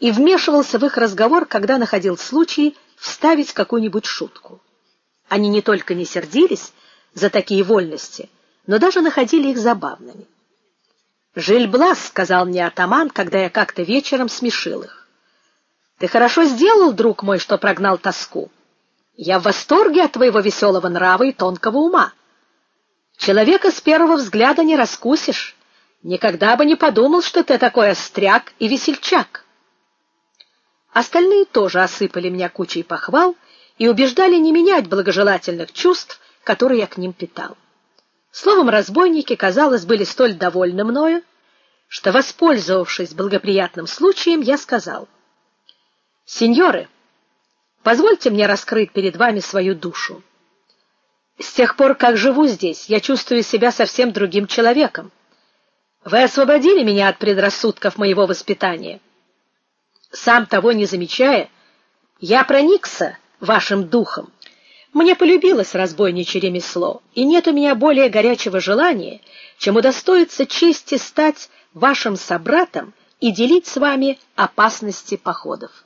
и вмешивался в их разговор, когда находил случай вставить какую-нибудь шутку. Они не только не сердились за такие вольности, но даже находили их забавными. "Жильблас", сказал мне атаман, когда я как-то вечером смешил их. "Ты хорошо сделал, друг мой, что прогнал тоску. Я в восторге от твоего веселого нрава и тонкого ума. Человека с первого взгляда не раскусишь. Никогда бы не подумал, что ты такой остряк и весельчак". Остальные тоже осыпали меня кучей похвал и убеждали не менять благожелательных чувств, которые я к ним питал. Словом, разбойники, казалось, были столь довольны мною, что, воспользовавшись благоприятным случаем, я сказал: "Сеньоры, позвольте мне раскрыть перед вами свою душу. С тех пор, как живу здесь, я чувствую себя совсем другим человеком. Вы освободили меня от предрассудков моего воспитания. Сам того не замечая, я проникся вашим духом. Мне полюбилось разбойничье ремесло, и нет у меня более горячего желания, чем удостоиться чести стать вашим собратом и делить с вами опасности походов.